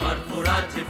Perforats i